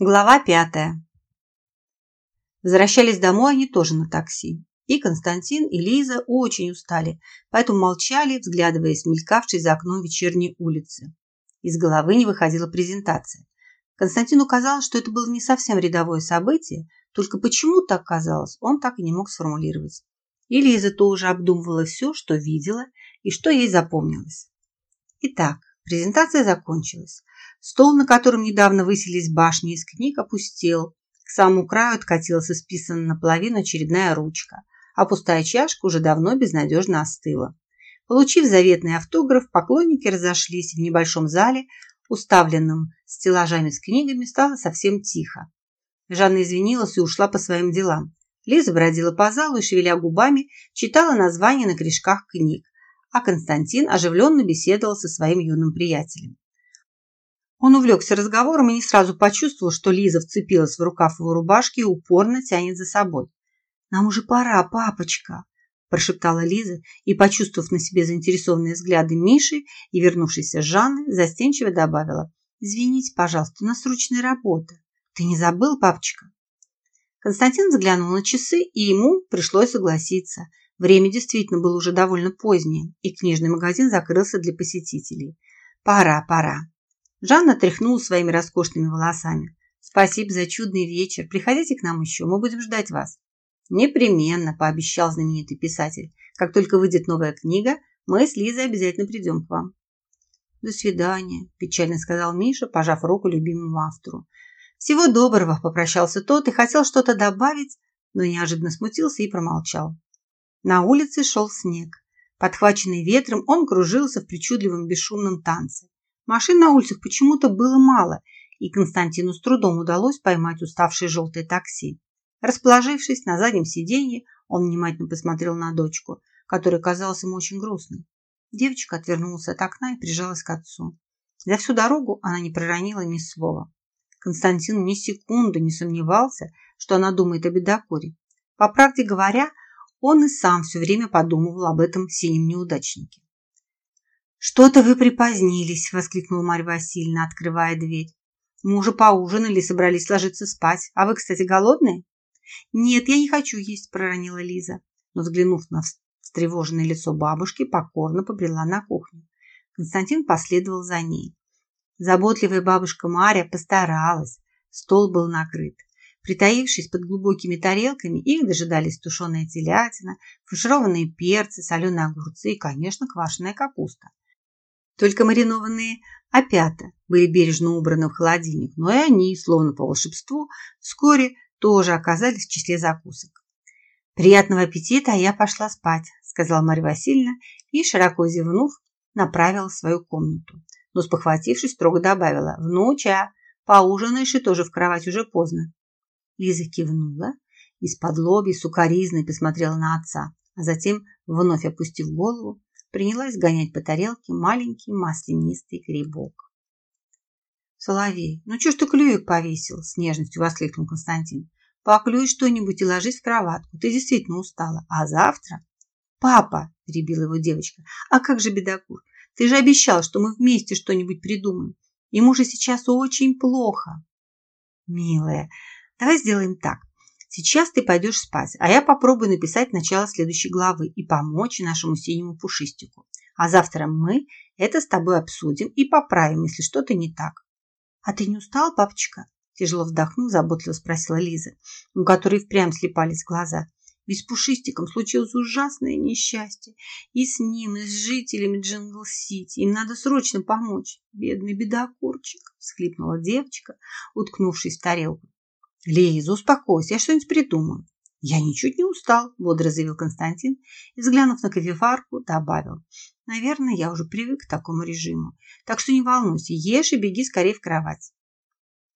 Глава пятая. Возвращались домой они тоже на такси. И Константин, и Лиза очень устали, поэтому молчали, взглядываясь в мелькавшей за окном вечерней улицы. Из головы не выходила презентация. Константину казалось, что это было не совсем рядовое событие, только почему так казалось, он так и не мог сформулировать. И Лиза тоже обдумывала все, что видела и что ей запомнилось. Итак, презентация закончилась. Стол, на котором недавно высились башни из книг, опустел. К самому краю откатилась исписанная наполовину очередная ручка, а пустая чашка уже давно безнадежно остыла. Получив заветный автограф, поклонники разошлись в небольшом зале, уставленном стеллажами с книгами, стало совсем тихо. Жанна извинилась и ушла по своим делам. Лиза бродила по залу и, шевеля губами, читала названия на корешках книг, а Константин оживленно беседовал со своим юным приятелем. Он увлекся разговором и не сразу почувствовал, что Лиза вцепилась в рукав его рубашки и упорно тянет за собой. «Нам уже пора, папочка!» – прошептала Лиза и, почувствовав на себе заинтересованные взгляды Миши и вернувшейся Жанны, застенчиво добавила «Извините, пожалуйста, у нас срочная работа. Ты не забыл, папочка?» Константин взглянул на часы, и ему пришлось согласиться. Время действительно было уже довольно позднее, и книжный магазин закрылся для посетителей. «Пора, пора!» Жанна тряхнула своими роскошными волосами. «Спасибо за чудный вечер. Приходите к нам еще, мы будем ждать вас». «Непременно», – пообещал знаменитый писатель. «Как только выйдет новая книга, мы с Лизой обязательно придем к вам». «До свидания», – печально сказал Миша, пожав руку любимому автору. «Всего доброго», – попрощался тот и хотел что-то добавить, но неожиданно смутился и промолчал. На улице шел снег. Подхваченный ветром, он кружился в причудливом бесшумном танце. Машин на улицах почему-то было мало, и Константину с трудом удалось поймать уставшее желтое такси. Расположившись на заднем сиденье, он внимательно посмотрел на дочку, которая казалась ему очень грустной. Девочка отвернулась от окна и прижалась к отцу. За всю дорогу она не проронила ни слова. Константин ни секунды не сомневался, что она думает о бедокуре. По правде говоря, он и сам все время подумывал об этом синем неудачнике. «Что-то вы припозднились!» – воскликнула Марья Васильевна, открывая дверь. «Мы уже поужинали, собрались ложиться спать. А вы, кстати, голодные?» «Нет, я не хочу есть», – проронила Лиза. Но, взглянув на встревоженное лицо бабушки, покорно побрела на кухню. Константин последовал за ней. Заботливая бабушка Марья постаралась. Стол был накрыт. Притаившись под глубокими тарелками, их дожидались тушеная телятина, фаршированные перцы, соленые огурцы и, конечно, квашеная капуста. Только маринованные опята были бережно убраны в холодильник, но и они, словно по волшебству, вскоре тоже оказались в числе закусок. «Приятного аппетита, а я пошла спать», – сказала Марья Васильевна и, широко зевнув, направила в свою комнату. Но, спохватившись, строго добавила «Внуча, поужинаешь и тоже в кровать уже поздно». Лиза кивнула, из-под лоби сукоризной посмотрела на отца, а затем, вновь опустив голову, принялась гонять по тарелке маленький маслянистый грибок. «Соловей, ну что ж ты клюек повесил?» – с нежностью воскликнул Константин. «Поклюй что-нибудь и ложись в кроватку. Ты действительно устала. А завтра...» «Папа!» – перебила его девочка. «А как же бедокур? Ты же обещал, что мы вместе что-нибудь придумаем. Ему же сейчас очень плохо». «Милая, давай сделаем так. Сейчас ты пойдешь спать, а я попробую написать начало следующей главы и помочь нашему синему пушистику. А завтра мы это с тобой обсудим и поправим, если что-то не так. А ты не устал, папочка? Тяжело вздохнув, заботливо спросила Лиза, у которой впрямь слепались глаза. Ведь с Пушистиком случилось ужасное несчастье. И с ним, и с жителями Джингл-Сити. Им надо срочно помочь. Бедный бедокурчик, всхлипнула девочка, уткнувшись в тарелку. Лиза, успокойся, я что-нибудь придумаю. Я ничуть не устал, бодро заявил Константин и, взглянув на кофеварку, добавил. Наверное, я уже привык к такому режиму. Так что не волнуйся, ешь и беги скорее в кровать.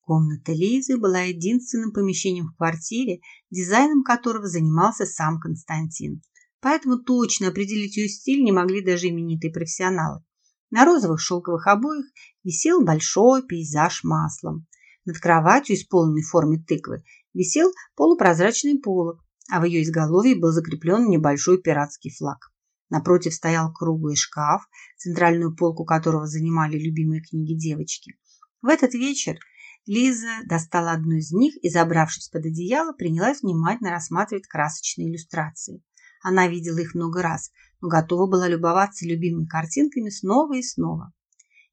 Комната Лизы была единственным помещением в квартире, дизайном которого занимался сам Константин. Поэтому точно определить ее стиль не могли даже именитые профессионалы. На розовых шелковых обоях висел большой пейзаж маслом. Над кроватью, исполненной в форме тыквы, висел полупрозрачный полог, а в ее изголовье был закреплен небольшой пиратский флаг. Напротив стоял круглый шкаф, центральную полку которого занимали любимые книги девочки. В этот вечер Лиза достала одну из них и, забравшись под одеяло, принялась внимательно рассматривать красочные иллюстрации. Она видела их много раз, но готова была любоваться любимыми картинками снова и снова.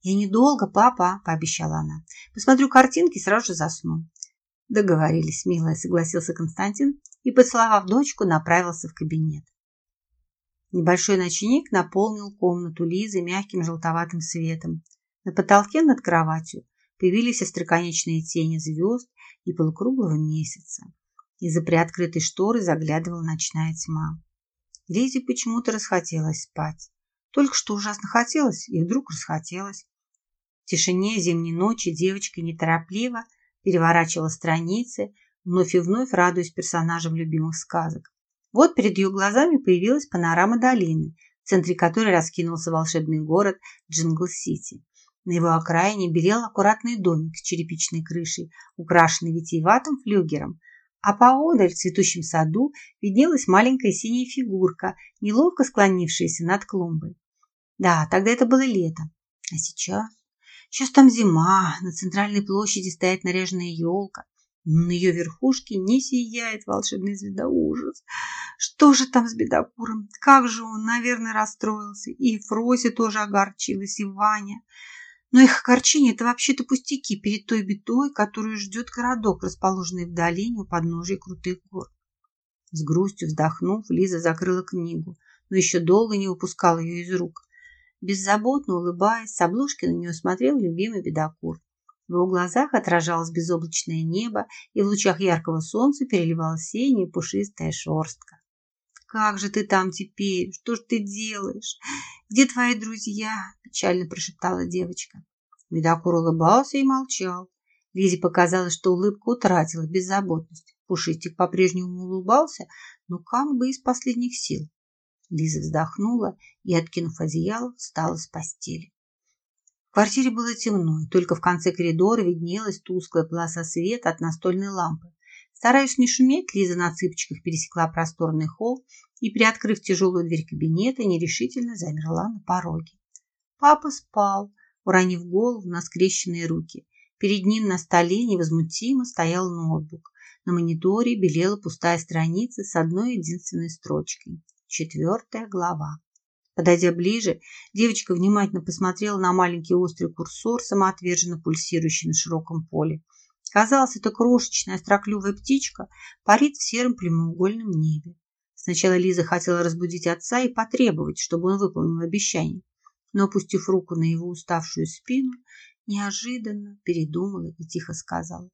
«Я недолго, папа», – пообещала она. «Посмотрю картинки сразу же засну». «Договорились, милая», – согласился Константин и, поцеловав дочку, направился в кабинет. Небольшой ночник наполнил комнату Лизы мягким желтоватым светом. На потолке над кроватью появились остроконечные тени звезд и полукруглого месяца. Из-за приоткрытой шторы заглядывала ночная тьма. Лизе почему-то расхотелось спать. Только что ужасно хотелось, и вдруг расхотелось. Тишине зимней ночи девочка неторопливо переворачивала страницы, вновь и вновь радуясь персонажам любимых сказок. Вот перед ее глазами появилась панорама долины, в центре которой раскинулся волшебный город Джингл-Сити. На его окраине белел аккуратный домик с черепичной крышей, украшенный витиеватым флюгером, а поодаль в цветущем саду виднелась маленькая синяя фигурка, неловко склонившаяся над клумбой. Да, тогда это было лето. А сейчас? Сейчас там зима, на центральной площади стоит наряженная елка. На ее верхушке не сияет волшебная звезда. Ужас! Что же там с бедокуром? Как же он, наверное, расстроился. И Фрося тоже огорчилась, и Ваня. Но их огорчение – это вообще-то пустяки перед той бедой, которую ждет городок, расположенный в долине у подножия крутых гор. С грустью вздохнув, Лиза закрыла книгу, но еще долго не выпускала ее из рук. Беззаботно улыбаясь, с обложки на нее смотрел любимый бедокур. В его глазах отражалось безоблачное небо, и в лучах яркого солнца переливалась синяя пушистая шерстка. «Как же ты там теперь? Что ж ты делаешь? Где твои друзья?» – печально прошептала девочка. Медокур улыбался и молчал. Лизе показалось, что улыбка утратила беззаботность. Пушистик по-прежнему улыбался, но как бы из последних сил. Лиза вздохнула и, откинув одеяло, встала с постели. В квартире было темно, и только в конце коридора виднелась тусклая полоса света от настольной лампы. Стараясь не шуметь, Лиза на цыпочках пересекла просторный холл и, приоткрыв тяжелую дверь кабинета, нерешительно замерла на пороге. Папа спал, уронив голову на скрещенные руки. Перед ним на столе невозмутимо стоял ноутбук. На мониторе белела пустая страница с одной единственной строчкой. Четвертая глава. Подойдя ближе, девочка внимательно посмотрела на маленький острый курсор, самоотверженно пульсирующий на широком поле. Казалось, эта крошечная остроклювая птичка парит в сером прямоугольном небе. Сначала Лиза хотела разбудить отца и потребовать, чтобы он выполнил обещание, но, опустив руку на его уставшую спину, неожиданно передумала и тихо сказала.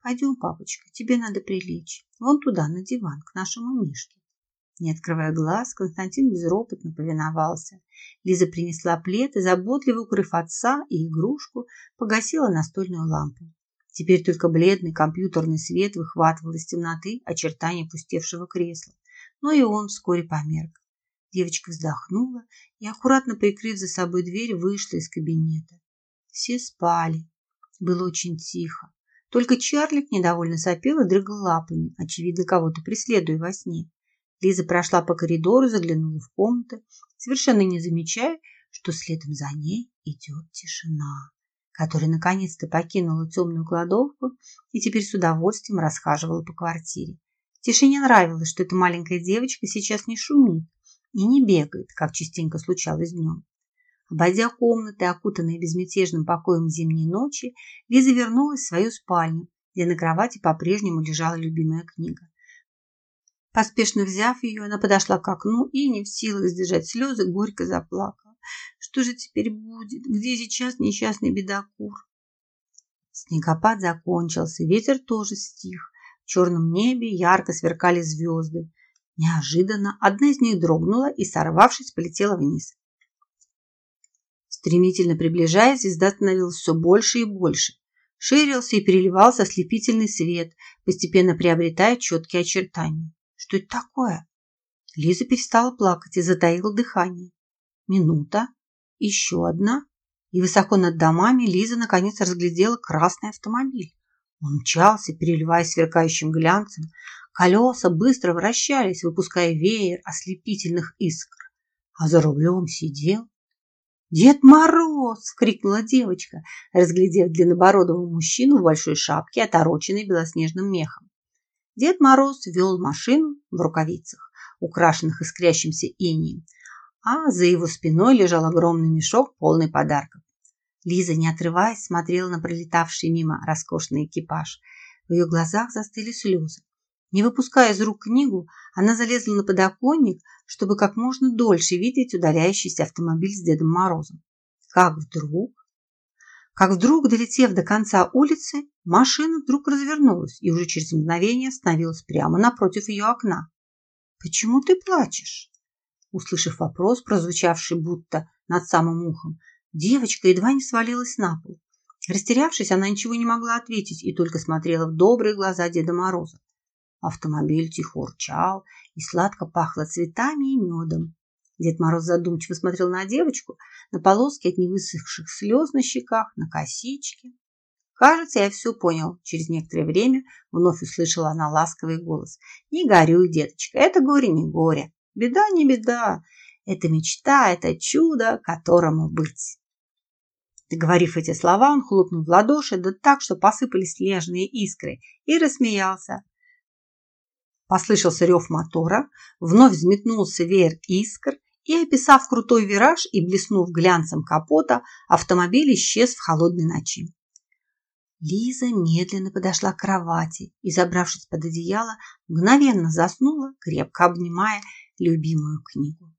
«Пойдем, папочка, тебе надо прилечь. Вон туда, на диван, к нашему Мишке». Не открывая глаз, Константин безропотно повиновался. Лиза принесла плед и, заботливо укрыв отца и игрушку, погасила настольную лампу. Теперь только бледный компьютерный свет выхватывал из темноты очертания пустевшего кресла. Но и он вскоре померк. Девочка вздохнула и, аккуратно прикрыв за собой дверь, вышла из кабинета. Все спали. Было очень тихо. Только Чарлик недовольно сопел и дрыгал лапами, очевидно, кого-то преследуя во сне. Лиза прошла по коридору, заглянула в комнату, совершенно не замечая, что следом за ней идет тишина которая наконец-то покинула темную кладовку и теперь с удовольствием расхаживала по квартире. Тишине нравилось, что эта маленькая девочка сейчас не шумит и не бегает, как частенько случалось днем. Обойдя комнаты, окутанные безмятежным покоем зимней ночи, Лиза вернулась в свою спальню, где на кровати по-прежнему лежала любимая книга. Поспешно взяв ее, она подошла к окну и, не в силах сдержать слезы, горько заплакала. Что же теперь будет? Где сейчас несчастный бедокур? Снегопад закончился, ветер тоже стих. В черном небе ярко сверкали звезды. Неожиданно одна из них дрогнула и, сорвавшись, полетела вниз. Стремительно приближаясь, звезда становилась все больше и больше. Ширился и переливался ослепительный свет, постепенно приобретая четкие очертания. Что это такое? Лиза перестала плакать и затаила дыхание. Минута, еще одна, и высоко над домами Лиза наконец разглядела красный автомобиль. Он мчался, переливаясь сверкающим глянцем. Колеса быстро вращались, выпуская веер ослепительных искр. А за рулем сидел «Дед Мороз!» – крикнула девочка, разглядев длиннобородого мужчину в большой шапке, отороченной белоснежным мехом. Дед Мороз вел машину в рукавицах, украшенных искрящимся инием, а за его спиной лежал огромный мешок, полный подарков. Лиза, не отрываясь, смотрела на пролетавший мимо роскошный экипаж. В ее глазах застыли слезы. Не выпуская из рук книгу, она залезла на подоконник, чтобы как можно дольше видеть удаляющийся автомобиль с Дедом Морозом. Как вдруг... Как вдруг, долетев до конца улицы, машина вдруг развернулась и уже через мгновение остановилась прямо напротив ее окна. «Почему ты плачешь?» Услышав вопрос, прозвучавший будто над самым ухом, девочка едва не свалилась на пол. Растерявшись, она ничего не могла ответить и только смотрела в добрые глаза Деда Мороза. Автомобиль тихо урчал и сладко пахло цветами и медом. Дед Мороз задумчиво смотрел на девочку, на полоски от невысохших слез на щеках, на косички. «Кажется, я все понял». Через некоторое время вновь услышала она ласковый голос. «Не горюй, деточка, это горе не горе. Беда не беда. Это мечта, это чудо, которому быть». Договорив эти слова, он хлопнул в ладоши, да так, что посыпались снежные искры, и рассмеялся. Послышался рев мотора, вновь взметнулся веер искр, и, описав крутой вираж и блеснув глянцем капота, автомобиль исчез в холодной ночи. Лиза медленно подошла к кровати и, забравшись под одеяло, мгновенно заснула, крепко обнимая любимую книгу.